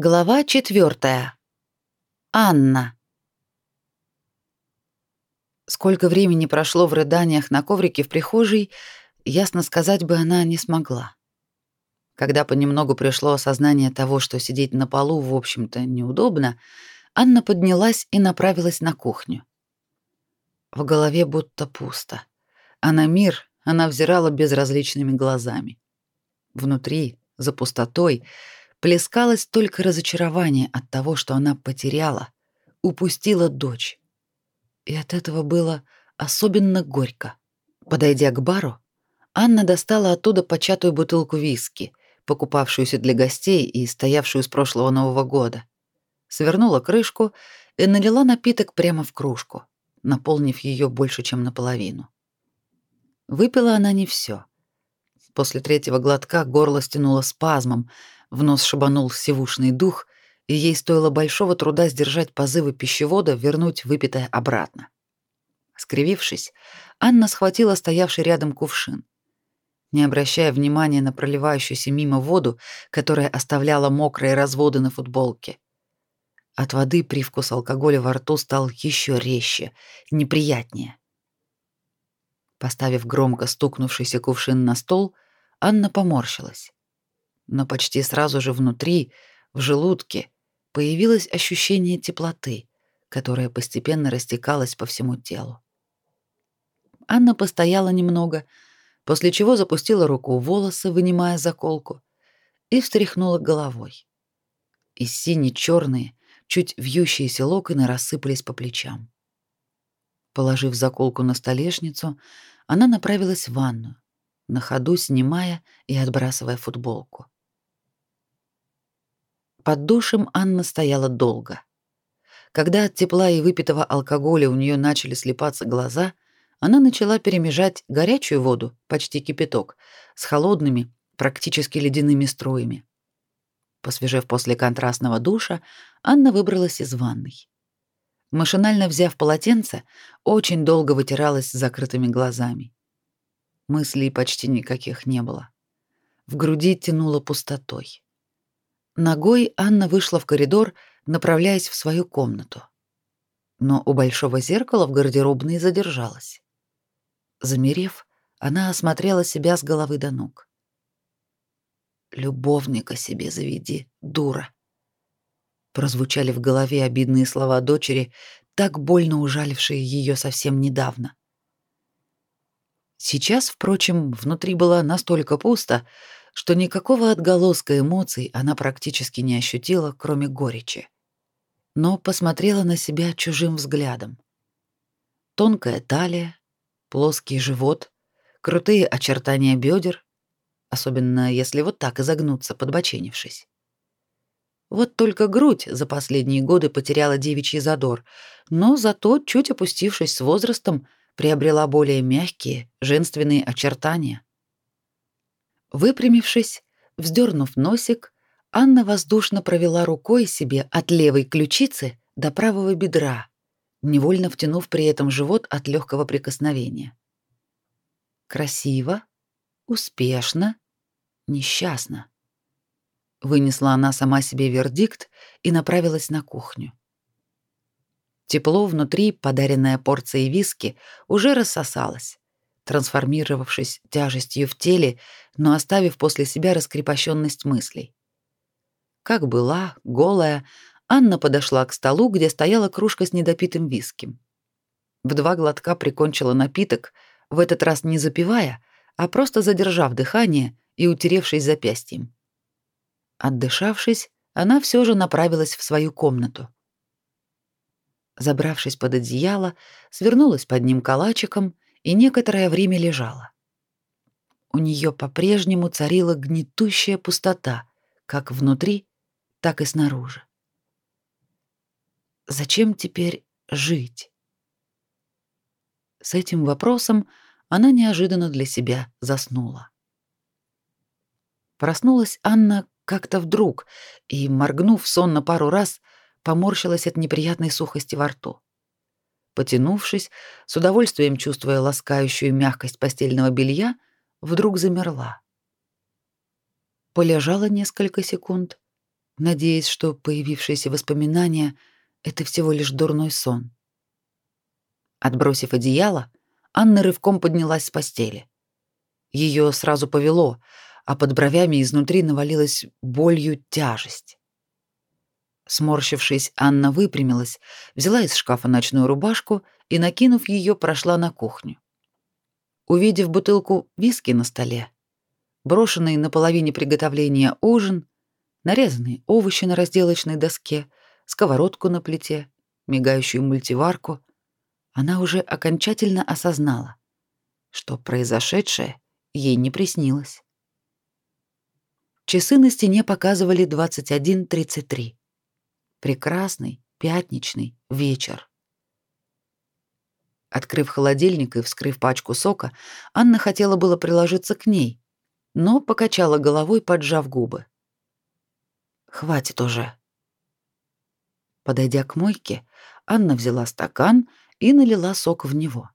Глава четвертая. Анна. Сколько времени прошло в рыданиях на коврике в прихожей, ясно сказать бы она не смогла. Когда понемногу пришло осознание того, что сидеть на полу, в общем-то, неудобно, Анна поднялась и направилась на кухню. В голове будто пусто, а на мир она взирала безразличными глазами. Внутри, за пустотой, плескалось только разочарование от того, что она потеряла, упустила дочь. И от этого было особенно горько. Подойдя к бару, Анна достала оттуда початую бутылку виски, покупавшуюся для гостей и стоявшую с прошлого Нового года. Свернула крышку и налила напиток прямо в кружку, наполнив ее больше, чем наполовину. Выпила она не все. После третьего глотка горло стянуло спазмом, в нос шибанул сивушный дух, и ей стоило большого труда сдержать позывы пищевода вернуть выпитое обратно. Скривившись, Анна схватила стоявший рядом кувшин. Не обращая внимания на проливающуюся мимо воду, которая оставляла мокрые разводы на футболке. От воды привкус алкоголя во рту стал еще резче, неприятнее. Поставив громко стукнувшийся кувшин на стол, Анна поморщилась но почти сразу же внутри, в желудке, появилось ощущение теплоты, которое постепенно растекалось по всему телу. Анна постояла немного, после чего запустила руку в волосы, вынимая заколку, и встряхнула головой. И сине-черные, чуть вьющиеся локоны рассыпались по плечам. Положив заколку на столешницу, она направилась в ванную, на ходу снимая и отбрасывая футболку. Под душем Анна стояла долго. Когда от тепла и выпитого алкоголя у нее начали слепаться глаза, она начала перемежать горячую воду, почти кипяток, с холодными, практически ледяными струями. Посвежев после контрастного душа, Анна выбралась из ванной. Машинально взяв полотенце, очень долго вытиралась с закрытыми глазами. Мыслей почти никаких не было. В груди тянуло пустотой. Ногой Анна вышла в коридор, направляясь в свою комнату. Но у большого зеркала в гардеробной задержалась. Замерев, она осмотрела себя с головы до ног. «Любовника себе заведи, дура!» Прозвучали в голове обидные слова дочери, так больно ужалившие ее совсем недавно. Сейчас, впрочем, внутри было настолько пусто, что никакого отголоска эмоций она практически не ощутила, кроме горечи. Но посмотрела на себя чужим взглядом. Тонкая талия, плоский живот, крутые очертания бедер, особенно если вот так изогнуться, подбоченившись. Вот только грудь за последние годы потеряла девичий задор, но зато, чуть опустившись с возрастом, приобрела более мягкие, женственные очертания. Выпрямившись, вздернув носик, Анна воздушно провела рукой себе от левой ключицы до правого бедра, невольно втянув при этом живот от легкого прикосновения. Красиво, успешно, несчастно. Вынесла она сама себе вердикт и направилась на кухню. Тепло внутри, подаренное порцией виски, уже рассосалось трансформировавшись тяжестью в теле, но оставив после себя раскрепощенность мыслей. Как была, голая, Анна подошла к столу, где стояла кружка с недопитым виски. В два глотка прикончила напиток, в этот раз не запивая, а просто задержав дыхание и утеревшись запястьем. Отдышавшись, она все же направилась в свою комнату. Забравшись под одеяло, свернулась под ним калачиком и некоторое время лежала. У нее по-прежнему царила гнетущая пустота, как внутри, так и снаружи. Зачем теперь жить? С этим вопросом она неожиданно для себя заснула. Проснулась Анна как-то вдруг и, моргнув сонно пару раз, поморщилась от неприятной сухости во рту. Потянувшись, с удовольствием чувствуя ласкающую мягкость постельного белья, вдруг замерла. Полежала несколько секунд, надеясь, что появившиеся воспоминания — это всего лишь дурной сон. Отбросив одеяло, Анна рывком поднялась с постели. Ее сразу повело, а под бровями изнутри навалилась болью тяжесть. Сморщившись, Анна выпрямилась, взяла из шкафа ночную рубашку и, накинув ее, прошла на кухню. Увидев бутылку виски на столе, брошенный на половине приготовления ужин, нарезанные овощи на разделочной доске, сковородку на плите, мигающую мультиварку, она уже окончательно осознала, что произошедшее ей не приснилось. Часы на стене показывали 21:33. Прекрасный пятничный вечер. Открыв холодильник и вскрыв пачку сока, Анна хотела было приложиться к ней, но покачала головой, поджав губы. Хватит уже. Подойдя к мойке, Анна взяла стакан и налила сок в него.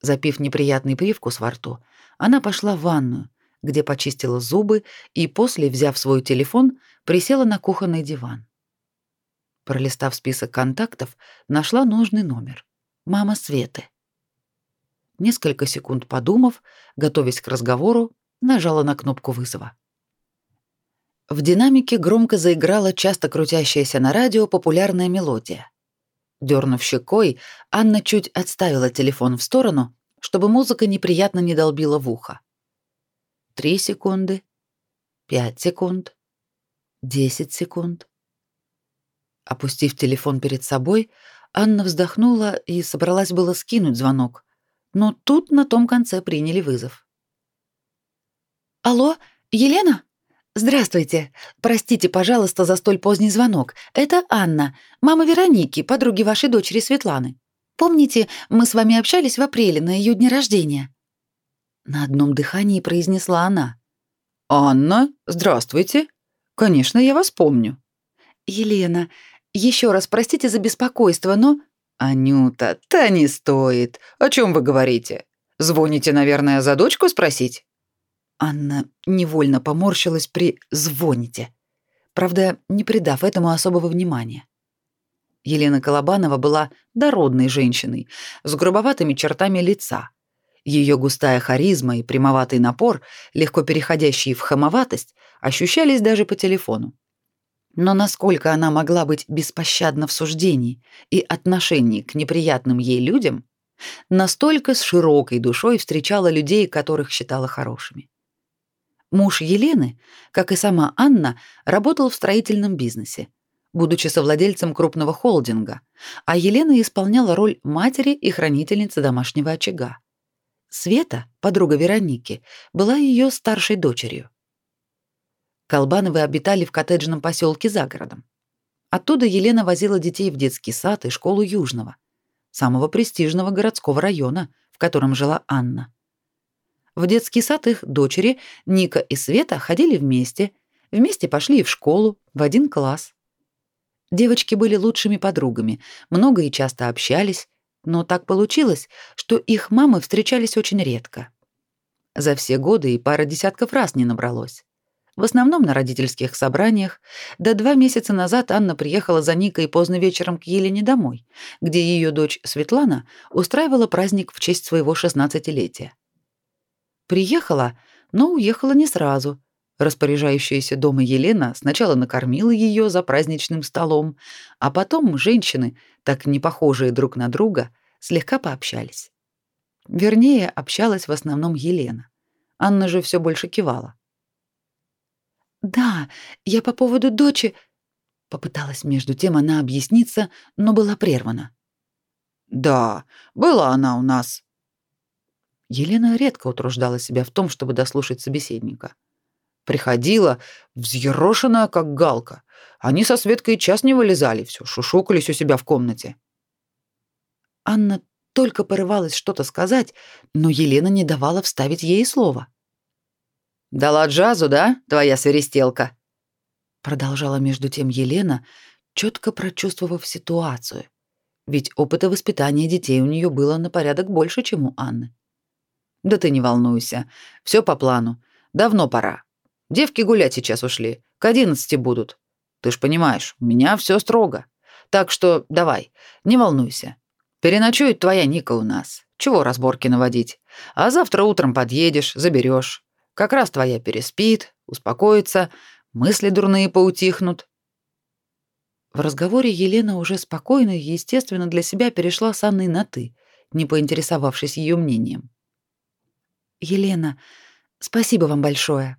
Запив неприятный привкус во рту, она пошла в ванную, где почистила зубы и после, взяв свой телефон, присела на кухонный диван. Пролистав список контактов, нашла нужный номер. Мама Светы. Несколько секунд подумав, готовясь к разговору, нажала на кнопку вызова. В динамике громко заиграла часто крутящаяся на радио популярная мелодия. Дернув щекой, Анна чуть отставила телефон в сторону, чтобы музыка неприятно не долбила в ухо. Три секунды, пять секунд, десять секунд. Опустив телефон перед собой, Анна вздохнула и собралась было скинуть звонок, но тут на том конце приняли вызов. «Алло, Елена?» «Здравствуйте. Простите, пожалуйста, за столь поздний звонок. Это Анна, мама Вероники, подруги вашей дочери Светланы. Помните, мы с вами общались в апреле на ее дне рождения?» На одном дыхании произнесла она. «Анна, здравствуйте. Конечно, я вас помню». «Елена, еще раз простите за беспокойство, но...» «Анюта, та не стоит. О чем вы говорите? Звоните, наверное, за дочку спросить?» Анна невольно поморщилась при «звоните», правда, не придав этому особого внимания. Елена Колобанова была дородной женщиной с грубоватыми чертами лица. Ее густая харизма и прямоватый напор, легко переходящие в хамоватость, ощущались даже по телефону. Но насколько она могла быть беспощадна в суждении и отношении к неприятным ей людям, настолько с широкой душой встречала людей, которых считала хорошими. Муж Елены, как и сама Анна, работал в строительном бизнесе, будучи совладельцем крупного холдинга, а Елена исполняла роль матери и хранительницы домашнего очага. Света, подруга Вероники, была ее старшей дочерью. Колбановы обитали в коттеджном поселке за городом. Оттуда Елена возила детей в детский сад и школу Южного, самого престижного городского района, в котором жила Анна. В детский сад их дочери, Ника и Света, ходили вместе, вместе пошли и в школу, в один класс. Девочки были лучшими подругами, много и часто общались, но так получилось, что их мамы встречались очень редко. За все годы и пара десятков раз не набралось. В основном на родительских собраниях. Да два месяца назад Анна приехала за Никой поздно вечером к Елене домой, где ее дочь Светлана устраивала праздник в честь своего шестнадцатилетия. Приехала, но уехала не сразу. Распоряжающаяся дома Елена сначала накормила ее за праздничным столом, а потом женщины, так не похожие друг на друга, слегка пообщались. Вернее, общалась в основном Елена. Анна же все больше кивала. «Да, я по поводу дочи...» Попыталась между тем она объясниться, но была прервана. «Да, была она у нас Елена редко утруждала себя в том, чтобы дослушать собеседника. Приходила, взъерошенная, как галка. Они со Светкой час не вылезали, все шушукались у себя в комнате. Анна только порывалась что-то сказать, но Елена не давала вставить ей слово. «Дала джазу, да, твоя свиристелка?» Продолжала между тем Елена, четко прочувствовав ситуацию. Ведь опыта воспитания детей у нее было на порядок больше, чем у Анны. Да ты не волнуйся. Все по плану. Давно пора. Девки гулять сейчас ушли. К одиннадцати будут. Ты ж понимаешь, у меня все строго. Так что давай, не волнуйся. Переночует твоя Ника у нас. Чего разборки наводить? А завтра утром подъедешь, заберешь. Как раз твоя переспит, успокоится, мысли дурные поутихнут. В разговоре Елена уже спокойно и, естественно, для себя перешла с Анной на «ты», не поинтересовавшись ее мнением. «Елена, спасибо вам большое».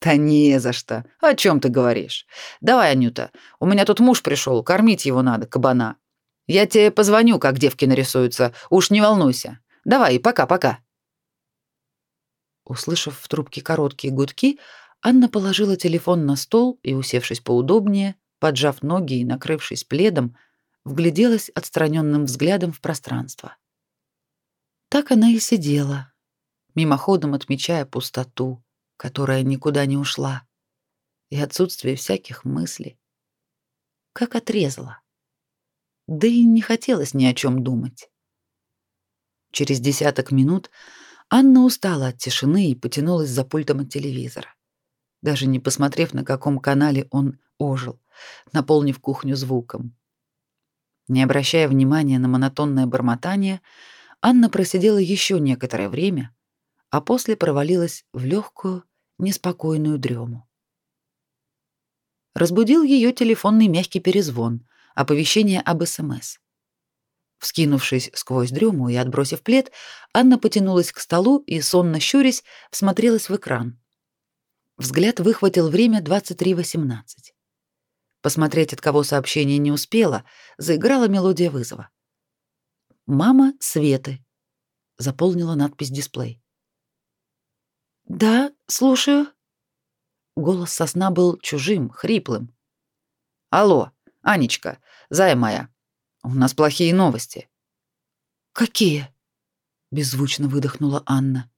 «Да не за что. О чем ты говоришь? Давай, Анюта, у меня тут муж пришел, кормить его надо, кабана. Я тебе позвоню, как девки нарисуются, уж не волнуйся. Давай, пока-пока». Услышав в трубке короткие гудки, Анна положила телефон на стол и, усевшись поудобнее, поджав ноги и накрывшись пледом, вгляделась отстраненным взглядом в пространство. Так она и сидела, мимоходом отмечая пустоту, которая никуда не ушла, и отсутствие всяких мыслей. Как отрезала. Да и не хотелось ни о чем думать. Через десяток минут Анна устала от тишины и потянулась за пультом от телевизора. Даже не посмотрев, на каком канале он ожил, наполнив кухню звуком. Не обращая внимания на монотонное бормотание, Анна просидела еще некоторое время, а после провалилась в легкую, неспокойную дрему. Разбудил ее телефонный мягкий перезвон, оповещение об СМС. Вскинувшись сквозь дрему и отбросив плед, Анна потянулась к столу и, сонно щурясь, всмотрелась в экран. Взгляд выхватил время 23.18. Посмотреть, от кого сообщение не успела, заиграла мелодия вызова. «Мама Светы», — заполнила надпись дисплей. «Да, слушаю». Голос сосна был чужим, хриплым. «Алло, Анечка, зая моя, у нас плохие новости». «Какие?» — беззвучно выдохнула Анна.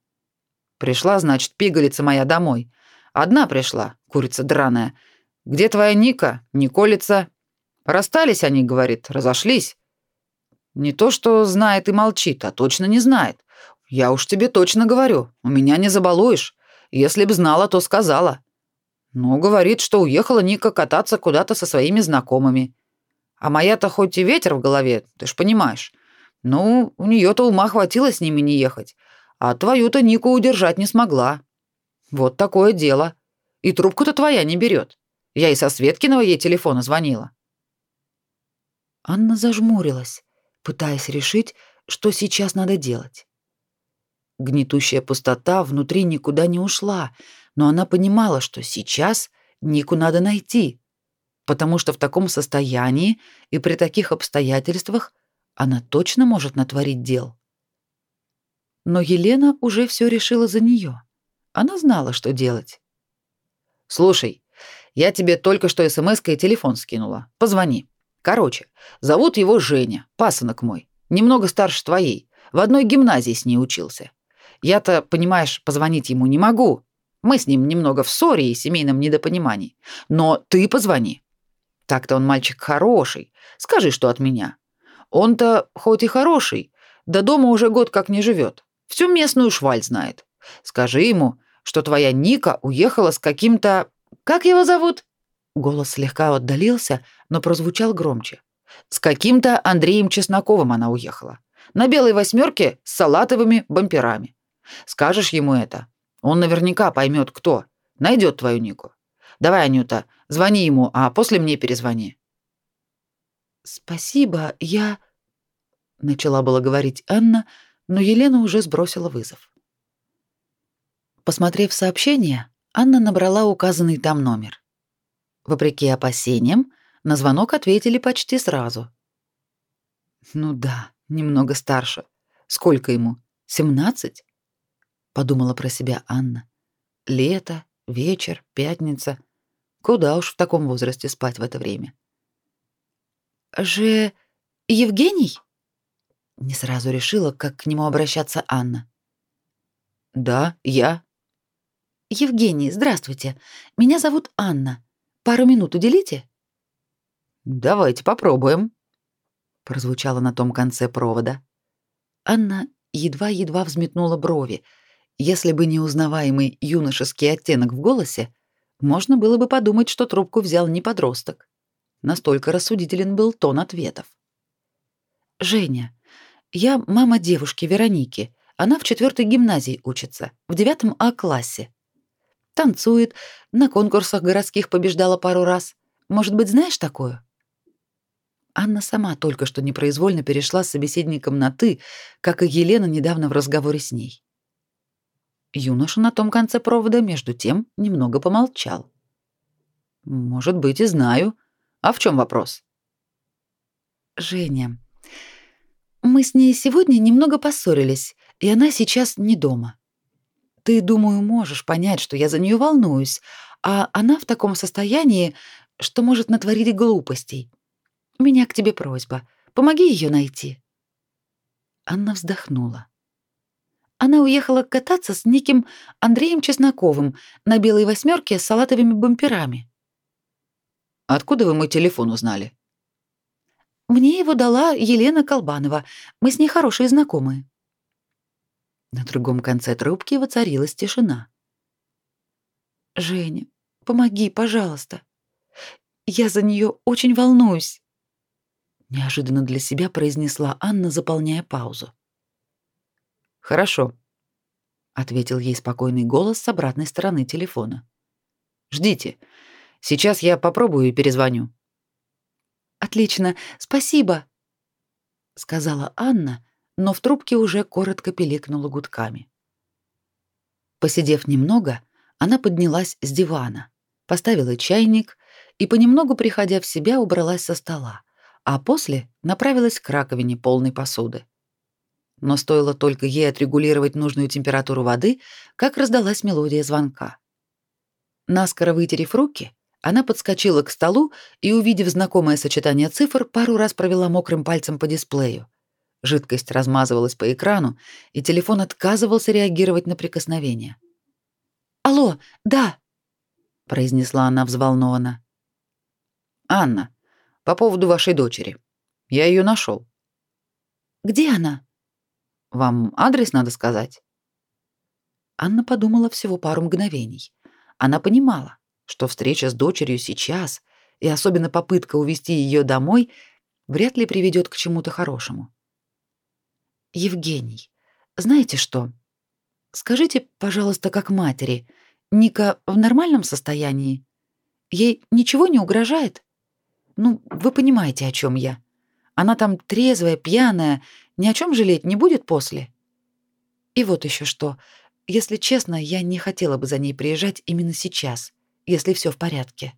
«Пришла, значит, пигалица моя домой. Одна пришла, курица драная, где твоя Ника? Николица? Расстались они, говорит, разошлись. Не то, что знает и молчит, а точно не знает. Я уж тебе точно говорю, у меня не забалуешь. Если б знала, то сказала. Ну, говорит, что уехала Ника кататься куда-то со своими знакомыми. А моя-то хоть и ветер в голове, ты ж понимаешь. Ну, у нее то ума хватило с ними не ехать, а твою-то Нику удержать не смогла. Вот такое дело. И трубку-то твоя не берет. Я и со Светкиного ей телефона звонила. Анна зажмурилась, пытаясь решить, что сейчас надо делать. Гнетущая пустота внутри никуда не ушла, но она понимала, что сейчас Нику надо найти, потому что в таком состоянии и при таких обстоятельствах она точно может натворить дел. Но Елена уже все решила за нее. Она знала, что делать. «Слушай, я тебе только что смс-кой телефон скинула. Позвони. Короче, зовут его Женя, пасынок мой. Немного старше твоей. В одной гимназии с ней учился. Я-то, понимаешь, позвонить ему не могу. Мы с ним немного в ссоре и семейном недопонимании. Но ты позвони. Так-то он мальчик хороший. Скажи, что от меня. Он-то хоть и хороший, да дома уже год как не живет. Всю местную шваль знает. Скажи ему, что твоя Ника уехала с каким-то как его зовут?» Голос слегка отдалился, но прозвучал громче. «С каким-то Андреем Чесноковым она уехала. На белой восьмерке с салатовыми бамперами. Скажешь ему это, он наверняка поймет, кто. Найдет твою Нику. Давай, Анюта, звони ему, а после мне перезвони». «Спасибо, я...» Начала было говорить Анна, но Елена уже сбросила вызов. Посмотрев сообщение, Анна набрала указанный там номер. Вопреки опасениям, на звонок ответили почти сразу. Ну да, немного старше. Сколько ему? Семнадцать? Подумала про себя Анна. Лето, вечер, пятница. Куда уж в таком возрасте спать в это время? Же Евгений? Не сразу решила, как к нему обращаться Анна. Да, я. Евгений, здравствуйте. Меня зовут Анна. Пару минут уделите? Давайте попробуем. Прозвучало на том конце провода. Анна едва-едва взметнула брови. Если бы не узнаваемый юношеский оттенок в голосе, Можно было бы подумать, что трубку взял не подросток. Настолько рассудителен был тон ответов. «Женя, я мама девушки Вероники. Она в четвертой гимназии учится, в девятом А-классе. Танцует, на конкурсах городских побеждала пару раз. Может быть, знаешь такую?» Анна сама только что непроизвольно перешла с собеседником на «ты», как и Елена недавно в разговоре с ней. Юноша на том конце провода, между тем, немного помолчал. «Может быть, и знаю. А в чем вопрос?» «Женя, мы с ней сегодня немного поссорились, и она сейчас не дома. Ты, думаю, можешь понять, что я за нее волнуюсь, а она в таком состоянии, что может натворить глупостей. У меня к тебе просьба. Помоги ее найти». Анна вздохнула. Она уехала кататься с неким Андреем Чесноковым на белой восьмерке с салатовыми бамперами. Откуда вы мой телефон узнали? Мне его дала Елена Колбанова. Мы с ней хорошие знакомые. На другом конце трубки воцарилась тишина. Женя, помоги, пожалуйста. Я за нее очень волнуюсь. Неожиданно для себя произнесла Анна, заполняя паузу. Хорошо, ответил ей спокойный голос с обратной стороны телефона. Ждите. Сейчас я попробую и перезвоню. Отлично, спасибо, сказала Анна, но в трубке уже коротко пиликнула гудками. Посидев немного, она поднялась с дивана, поставила чайник и понемногу приходя в себя убралась со стола, а после направилась к раковине полной посуды. Но стоило только ей отрегулировать нужную температуру воды, как раздалась мелодия звонка. Наскоро вытерев руки, она подскочила к столу и, увидев знакомое сочетание цифр, пару раз провела мокрым пальцем по дисплею. Жидкость размазывалась по экрану, и телефон отказывался реагировать на прикосновение. «Алло, да», — произнесла она взволнованно. «Анна, по поводу вашей дочери. Я ее нашел. «Где она?» «Вам адрес надо сказать?» Анна подумала всего пару мгновений. Она понимала, что встреча с дочерью сейчас, и особенно попытка увести ее домой, вряд ли приведет к чему-то хорошему. Евгений, знаете что? Скажите, пожалуйста, как матери, Ника в нормальном состоянии? Ей ничего не угрожает? Ну, вы понимаете, о чем я. Она там трезвая, пьяная, ни о чем жалеть не будет после. И вот еще что. Если честно, я не хотела бы за ней приезжать именно сейчас если все в порядке.